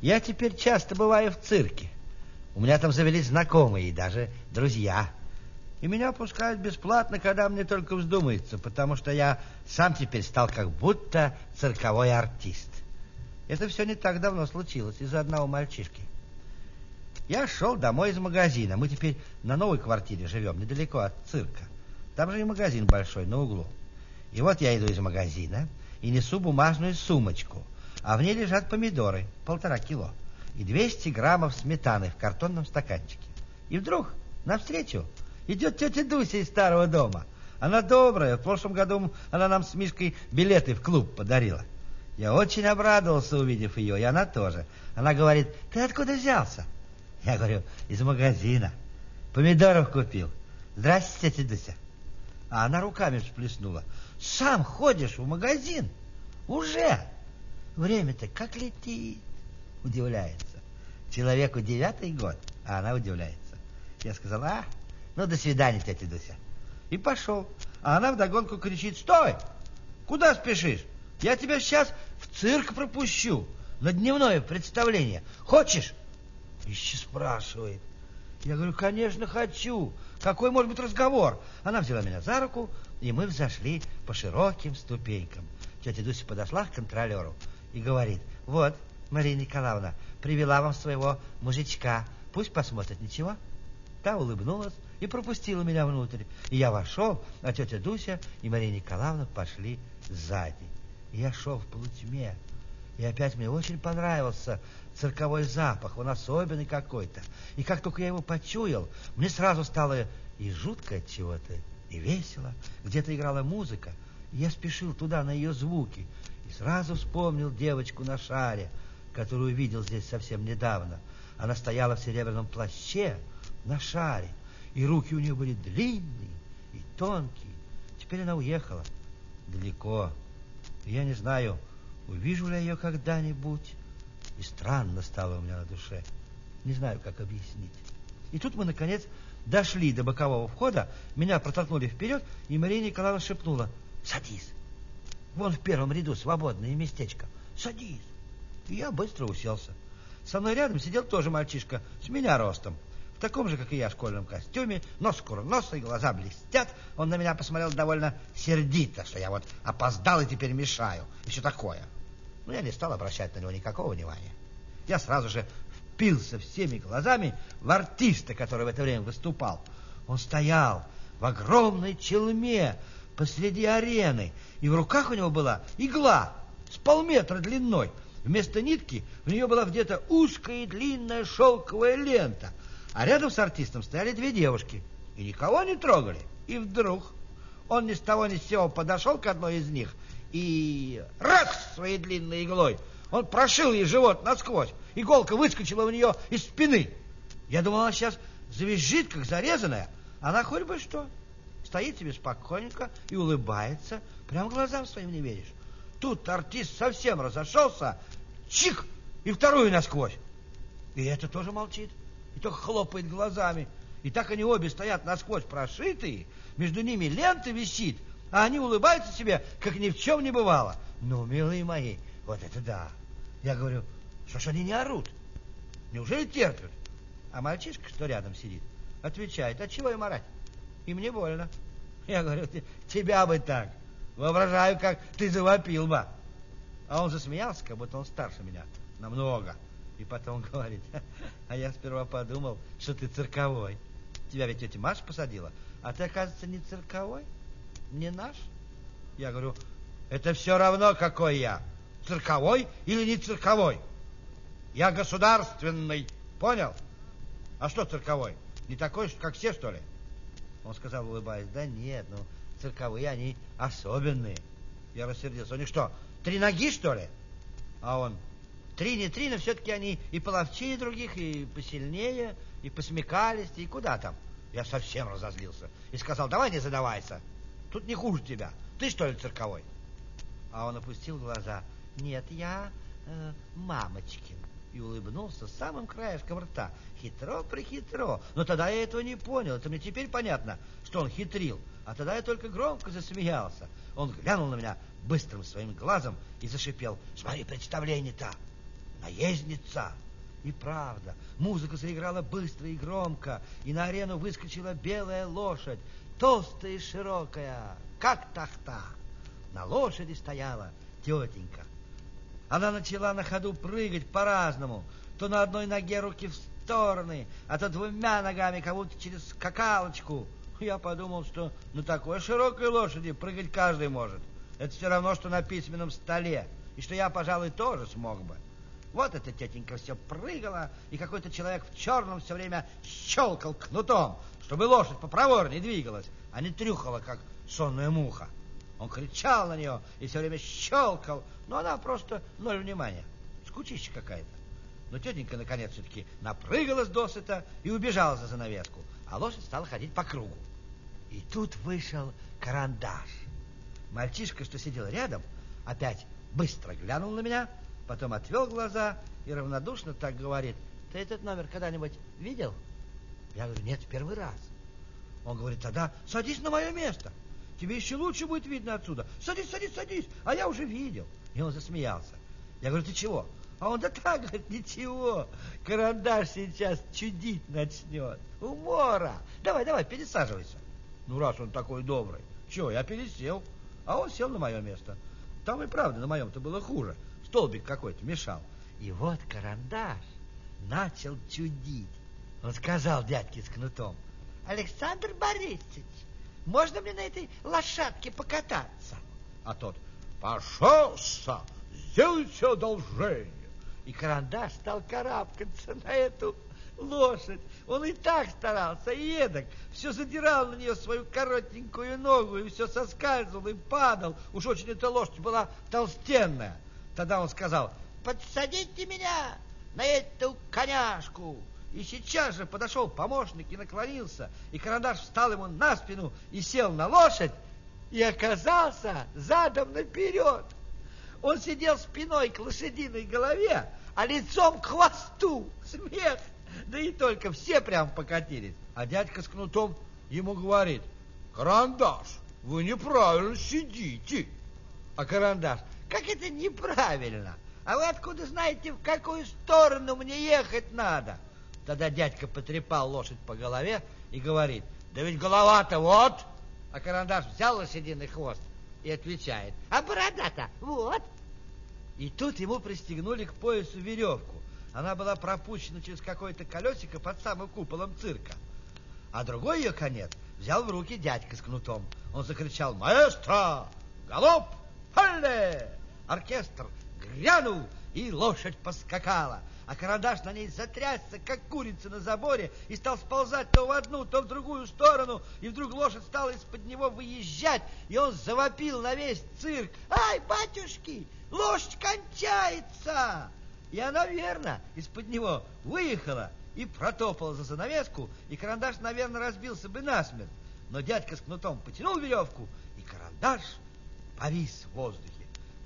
Я теперь часто бываю в цирке. У меня там завелись знакомые и даже друзья. И меня пускают бесплатно, когда мне только вздумается, потому что я сам теперь стал как будто цирковой артист. Это все не так давно случилось из-за одного мальчишки. Я шел домой из магазина. Мы теперь на новой квартире живем, недалеко от цирка. Там же и магазин большой, на углу. И вот я иду из магазина и несу бумажную сумочку, а в ней лежат помидоры, полтора кило, и 200 граммов сметаны в картонном стаканчике. И вдруг навстречу идет тетя Дуся из старого дома. Она добрая, в прошлом году она нам с Мишкой билеты в клуб подарила. Я очень обрадовался, увидев ее, и она тоже. Она говорит, ты откуда взялся? Я говорю, из магазина. Помидоров купил. Здрасте, тетя Дуся. А она руками всплеснула. Сам ходишь в магазин? Уже? Время-то как летит? Удивляется. Человеку девятый год, а она удивляется. Я сказал, а, ну, до свидания, тетя Дуся. И пошел. А она вдогонку кричит, стой! Куда спешишь? Я тебя сейчас в цирк пропущу на дневное представление. Хочешь? Еще спрашивает. Я говорю, конечно, хочу. Какой может быть разговор? Она взяла меня за руку, и мы взошли по широким ступенькам. Тетя Дуся подошла к контролеру и говорит, вот, Мария Николаевна, привела вам своего мужичка. Пусть посмотрит, ничего? Та улыбнулась и пропустила меня внутрь. И я вошел, а тетя Дуся и Мария Николаевна пошли сзади. И я шел в полутьме. И опять мне очень понравился цирковой запах, он особенный какой-то. И как только я его почуял, мне сразу стало и жутко от чего-то, и весело. Где-то играла музыка, и я спешил туда на ее звуки. И сразу вспомнил девочку на шаре, которую видел здесь совсем недавно. Она стояла в серебряном плаще на шаре, и руки у нее были длинные и тонкие. Теперь она уехала далеко. Я не знаю, увижу ли я ее когда-нибудь. И странно стало у меня на душе. Не знаю, как объяснить. И тут мы, наконец, дошли до бокового входа, меня протолкнули вперед, и Мария Николаевна шепнула, «Садись! Вон в первом ряду свободное местечко. Садись!» И я быстро уселся. Со мной рядом сидел тоже мальчишка, с меня ростом, в таком же, как и я, школьном костюме, нос курносый, глаза блестят. Он на меня посмотрел довольно сердито, что я вот опоздал и теперь мешаю, и все такое. Но я не стал обращать на него никакого внимания. Я сразу же впился всеми глазами в артиста, который в это время выступал. Он стоял в огромной челме посреди арены, и в руках у него была игла с полметра длиной. Вместо нитки в нее была где-то узкая и длинная шелковая лента, а рядом с артистом стояли две девушки, и никого не трогали. И вдруг он ни с того ни с сего подошел к одной из них и раз своей длинной иглой он прошил ей живот насквозь. Иголка выскочила у нее из спины. Я думал, она сейчас завизжит, как зарезанная. Она хоть бы что. Стоит себе спокойненько и улыбается. Прям глазам своим не веришь. Тут артист совсем разошелся. Чих! И вторую насквозь. И это тоже молчит. И только хлопает глазами. И так они обе стоят насквозь прошитые. Между ними лента висит. А они улыбаются себе, как ни в чем не бывало. Ну, милые мои, вот это да. Я говорю, что ж они не орут? Неужели терпят? А мальчишка, что рядом сидит, отвечает, а чего им орать? Им не больно. Я говорю, тебя бы так. Воображаю, как ты завопил бы. А он засмеялся, как будто он старше меня. Намного. И потом говорит, а я сперва подумал, что ты цирковой. Тебя ведь тетя Маша посадила, а ты, оказывается, не цирковой, не наш. Я говорю, это все равно, какой я цирковой или не цирковой. Я государственный, понял? А что цирковой? Не такой, как все, что ли? Он сказал, улыбаясь, да нет, ну, цирковые они особенные. Я рассердился. У них что, три ноги, что ли? А он, три не три, но все-таки они и половчее других, и посильнее, и посмекались, и куда там. Я совсем разозлился и сказал, давай не задавайся. Тут не хуже тебя. Ты что ли цирковой? А он опустил глаза. Нет, я э, мамочкин. И улыбнулся самым краешком рта. Хитро-прихитро. Но тогда я этого не понял. Это мне теперь понятно, что он хитрил. А тогда я только громко засмеялся. Он глянул на меня быстрым своим глазом и зашипел. Смотри, представление-то. наездница. И правда, музыка заиграла быстро и громко, и на арену выскочила белая лошадь, толстая и широкая, как тахта. На лошади стояла тетенька. Она начала на ходу прыгать по-разному, то на одной ноге руки в стороны, а то двумя ногами, как будто через скакалочку. Я подумал, что на такой широкой лошади прыгать каждый может. Это все равно, что на письменном столе, и что я, пожалуй, тоже смог бы. Вот эта тетенька все прыгала, и какой-то человек в черном все время щелкал кнутом, чтобы лошадь попроворнее двигалась, а не трюхала, как сонная муха. Он кричал на нее и все время щелкал, но она просто ноль внимания. Скучища какая-то. Но тетенька, наконец, все-таки напрыгалась досыта и убежала за занавеску, а лошадь стала ходить по кругу. И тут вышел карандаш. Мальчишка, что сидел рядом, опять быстро глянул на меня, потом отвел глаза и равнодушно так говорит, ты этот номер когда-нибудь видел? Я говорю, нет, в первый раз. Он говорит, тогда садись на мое место. Тебе еще лучше будет видно отсюда. Садись, садись, садись. А я уже видел. И он засмеялся. Я говорю, ты чего? А он, да так, говорит, ничего. Карандаш сейчас чудить начнет. Умора. Давай, давай, пересаживайся. Ну, раз он такой добрый. Чего, я пересел. А он сел на мое место. Там и правда на моем-то было хуже. Столбик какой-то мешал. И вот карандаш начал чудить. Он сказал дядьке с кнутом. Александр Борисович, можно мне на этой лошадке покататься? А тот, пожалуйста, сделайте одолжение. И карандаш стал карабкаться на эту лошадь. Он и так старался, и эдак. Все задирал на нее свою коротенькую ногу, и все соскальзывал и падал. Уж очень эта лошадь была толстенная. Тогда он сказал, подсадите меня на эту коняшку. И сейчас же подошел помощник и наклонился, и карандаш встал ему на спину и сел на лошадь, и оказался задом наперед. Он сидел спиной к лошадиной голове, а лицом к хвосту. Смех! Да и только все прям покатились. А дядька с кнутом ему говорит, «Карандаш, вы неправильно сидите». А карандаш, «Как это неправильно? А вы откуда знаете, в какую сторону мне ехать надо?» Тогда дядька потрепал лошадь по голове и говорит, «Да ведь голова-то вот!» А карандаш взял лошадиный хвост и отвечает, «А борода-то вот!» И тут ему пристегнули к поясу веревку. Она была пропущена через какое-то колесико под самым куполом цирка. А другой ее конец взял в руки дядька с кнутом. Он закричал «Маэстро! Галоп! Халле!» Оркестр грянул, и лошадь поскакала а карандаш на ней затрясся, как курица на заборе, и стал сползать то в одну, то в другую сторону, и вдруг лошадь стала из-под него выезжать, и он завопил на весь цирк. «Ай, батюшки, лошадь кончается!» И она верно из-под него выехала и протопала за занавеску, и карандаш, наверное, разбился бы насмерть. Но дядька с кнутом потянул веревку, и карандаш повис в воздухе.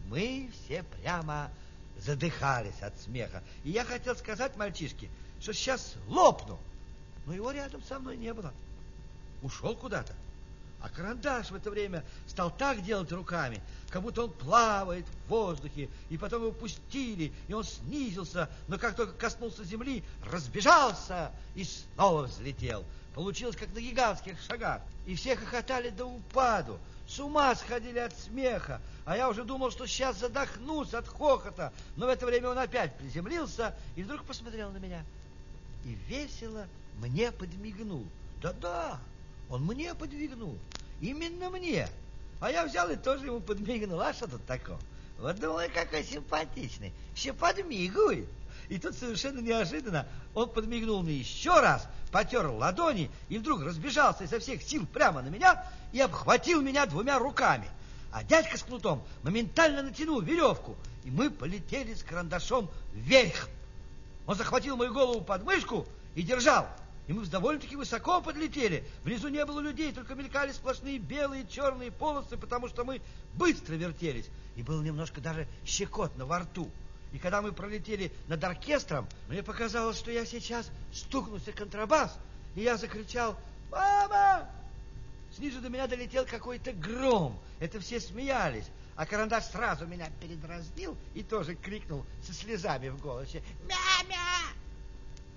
Мы все прямо задыхались от смеха. И я хотел сказать мальчишке, что сейчас лопну. Но его рядом со мной не было. Ушел куда-то. А карандаш в это время стал так делать руками, как будто он плавает в воздухе, и потом его пустили, и он снизился, но как только коснулся земли, разбежался и снова взлетел. Получилось, как на гигантских шагах. И все хохотали до упаду, с ума сходили от смеха, а я уже думал, что сейчас задохнусь от хохота. Но в это время он опять приземлился и вдруг посмотрел на меня. И весело мне подмигнул. Да-да, он мне подмигнул. Именно мне. А я взял и тоже ему подмигнул. А что тут такого? Вот думаю, какой симпатичный. Все подмигивает. И тут совершенно неожиданно он подмигнул мне еще раз, потер ладони и вдруг разбежался изо всех сил прямо на меня и обхватил меня двумя руками. А дядька с кнутом моментально натянул веревку, и мы полетели с карандашом вверх. Он захватил мою голову под мышку и держал. И мы довольно-таки высоко подлетели. Внизу не было людей, только мелькали сплошные белые и черные полосы, потому что мы быстро вертелись. И было немножко даже щекотно во рту. И когда мы пролетели над оркестром, мне показалось, что я сейчас стукнулся контрабас, и я закричал «Мама!». Снизу до меня долетел какой-то гром. Это все смеялись. А карандаш сразу меня передразнил и тоже крикнул со слезами в голосе «Мя-мя!».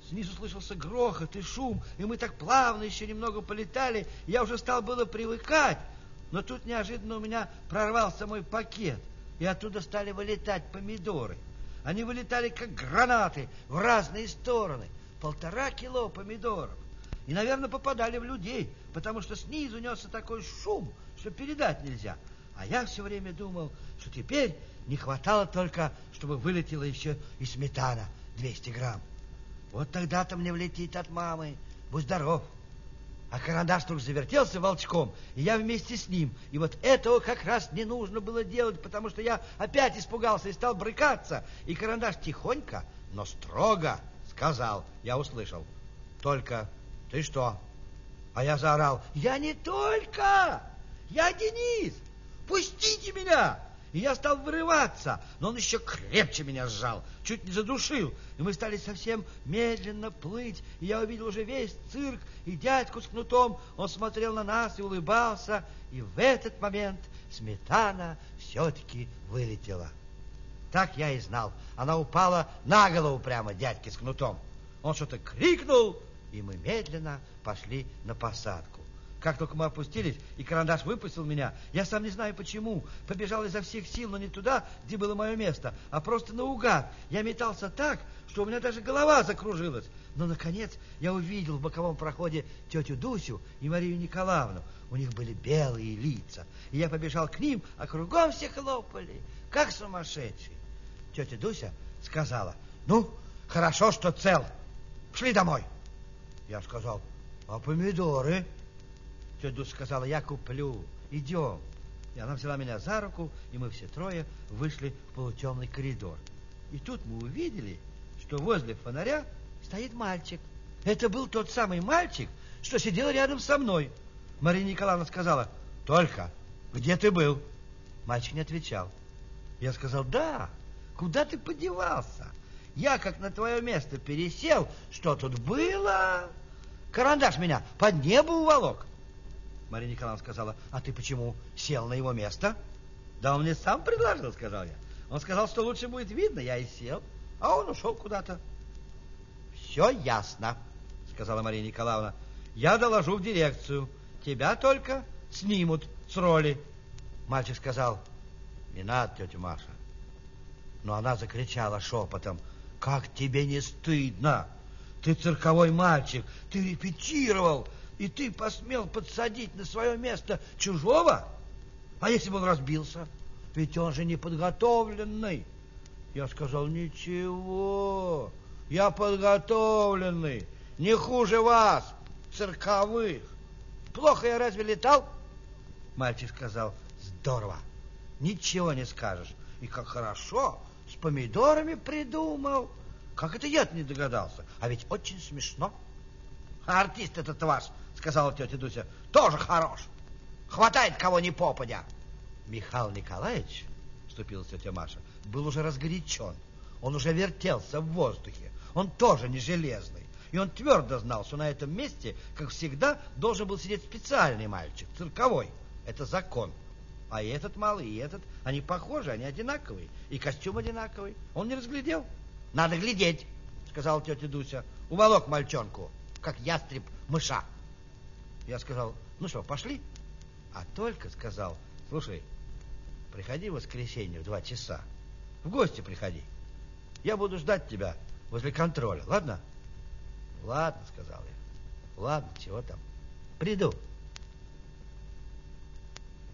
Снизу слышался грохот и шум, и мы так плавно еще немного полетали, я уже стал было привыкать, но тут неожиданно у меня прорвался мой пакет, и оттуда стали вылетать помидоры. Они вылетали, как гранаты, в разные стороны. Полтора кило помидоров. И, наверное, попадали в людей, потому что снизу несся такой шум, что передать нельзя. А я все время думал, что теперь не хватало только, чтобы вылетела еще и сметана 200 грамм. Вот тогда-то мне влетит от мамы. Будь здоров. А карандаш вдруг завертелся волчком, и я вместе с ним. И вот этого как раз не нужно было делать, потому что я опять испугался и стал брыкаться. И карандаш тихонько, но строго сказал, я услышал, только ты что? А я заорал, я не только, я Денис, пустите меня! И я стал вырываться, но он еще крепче меня сжал, чуть не задушил. И мы стали совсем медленно плыть, и я увидел уже весь цирк, и дядьку с кнутом. Он смотрел на нас и улыбался, и в этот момент сметана все-таки вылетела. Так я и знал. Она упала на голову прямо дядьке с кнутом. Он что-то крикнул, и мы медленно пошли на посадку. Как только мы опустились, и карандаш выпустил меня, я сам не знаю почему, побежал изо всех сил, но не туда, где было мое место, а просто наугад. Я метался так, что у меня даже голова закружилась. Но, наконец, я увидел в боковом проходе тетю Дусю и Марию Николаевну. У них были белые лица. И я побежал к ним, а кругом все хлопали, как сумасшедшие. Тетя Дуся сказала, ну, хорошо, что цел. Шли домой. Я сказал, а помидоры? Тетя Дуся сказала, я куплю, идем. И она взяла меня за руку, и мы все трое вышли в полутемный коридор. И тут мы увидели, что возле фонаря стоит мальчик. Это был тот самый мальчик, что сидел рядом со мной. Мария Николаевна сказала, только, где ты был? Мальчик не отвечал. Я сказал, да, куда ты подевался? Я как на твое место пересел, что тут было? Карандаш меня под небо уволок. Мария Николаевна сказала, а ты почему сел на его место? Да он мне сам предложил, сказал я. Он сказал, что лучше будет видно, я и сел, а он ушел куда-то. Все ясно, сказала Мария Николаевна. Я доложу в дирекцию. Тебя только снимут с роли. Мальчик сказал, не надо, тетя Маша. Но она закричала шепотом, как тебе не стыдно? Ты цирковой мальчик, ты репетировал, и ты посмел подсадить на свое место чужого? А если бы он разбился? Ведь он же неподготовленный. Я сказал, ничего, я подготовленный, не хуже вас, цирковых. Плохо я разве летал? Мальчик сказал, здорово, ничего не скажешь. И как хорошо, с помидорами придумал. Как это я не догадался? А ведь очень смешно. А артист этот ваш, сказала тетя Дуся, тоже хорош. Хватает кого ни попадя. Михаил Николаевич, вступила тетя Маша, был уже разгорячен. Он уже вертелся в воздухе. Он тоже не железный. И он твердо знал, что на этом месте, как всегда, должен был сидеть специальный мальчик, цирковой. Это закон. А и этот малый, и этот, они похожи, они одинаковые. И костюм одинаковый. Он не разглядел. Надо глядеть, сказала тетя Дуся. Уволок мальчонку, как ястреб мыша. Я сказал, ну что, пошли? А только сказал, слушай, приходи в воскресенье в два часа. В гости приходи. Я буду ждать тебя возле контроля, ладно? Ладно, сказал я. Ладно, чего там. Приду.